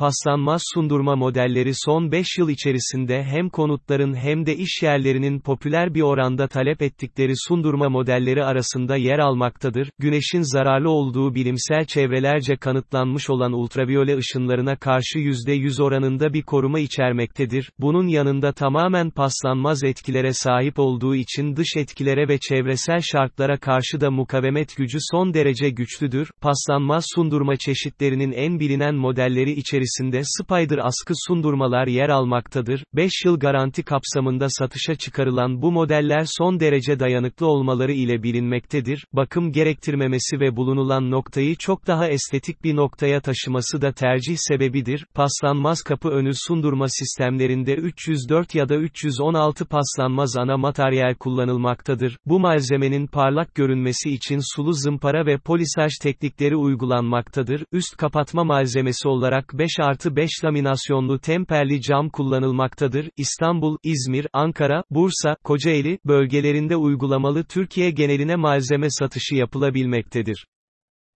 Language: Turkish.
paslanmaz sundurma modelleri son 5 yıl içerisinde hem konutların hem de iş yerlerinin popüler bir oranda talep ettikleri sundurma modelleri arasında yer almaktadır. Güneşin zararlı olduğu bilimsel çevrelerce kanıtlanmış olan ultraviyole ışınlarına karşı %100 oranında bir koruma içermektedir. Bunun yanında tamamen paslanmaz etkilere sahip olduğu için dış etkilere ve çevresel şartlara karşı da mukavemet gücü son derece güçlüdür. Paslanmaz sundurma çeşitlerinin en bilinen modelleri içerisinde Spider askı sundurmalar yer almaktadır. 5 yıl garanti kapsamında satışa çıkarılan bu modeller son derece dayanıklı olmaları ile bilinmektedir. Bakım gerektirmemesi ve bulunulan noktayı çok daha estetik bir noktaya taşıması da tercih sebebidir. Paslanmaz kapı önü sundurma sistemlerinde 304 ya da 316 paslanmaz ana materyal kullanılmaktadır. Bu malzemenin parlak görünmesi için sulu zımpara ve polisaj teknikleri uygulanmaktadır. Üst kapatma malzemesi olarak 5 artı 5 laminasyonlu temperli cam kullanılmaktadır. İstanbul, İzmir, Ankara, Bursa, Kocaeli, bölgelerinde uygulamalı Türkiye geneline malzeme satışı yapılabilmektedir.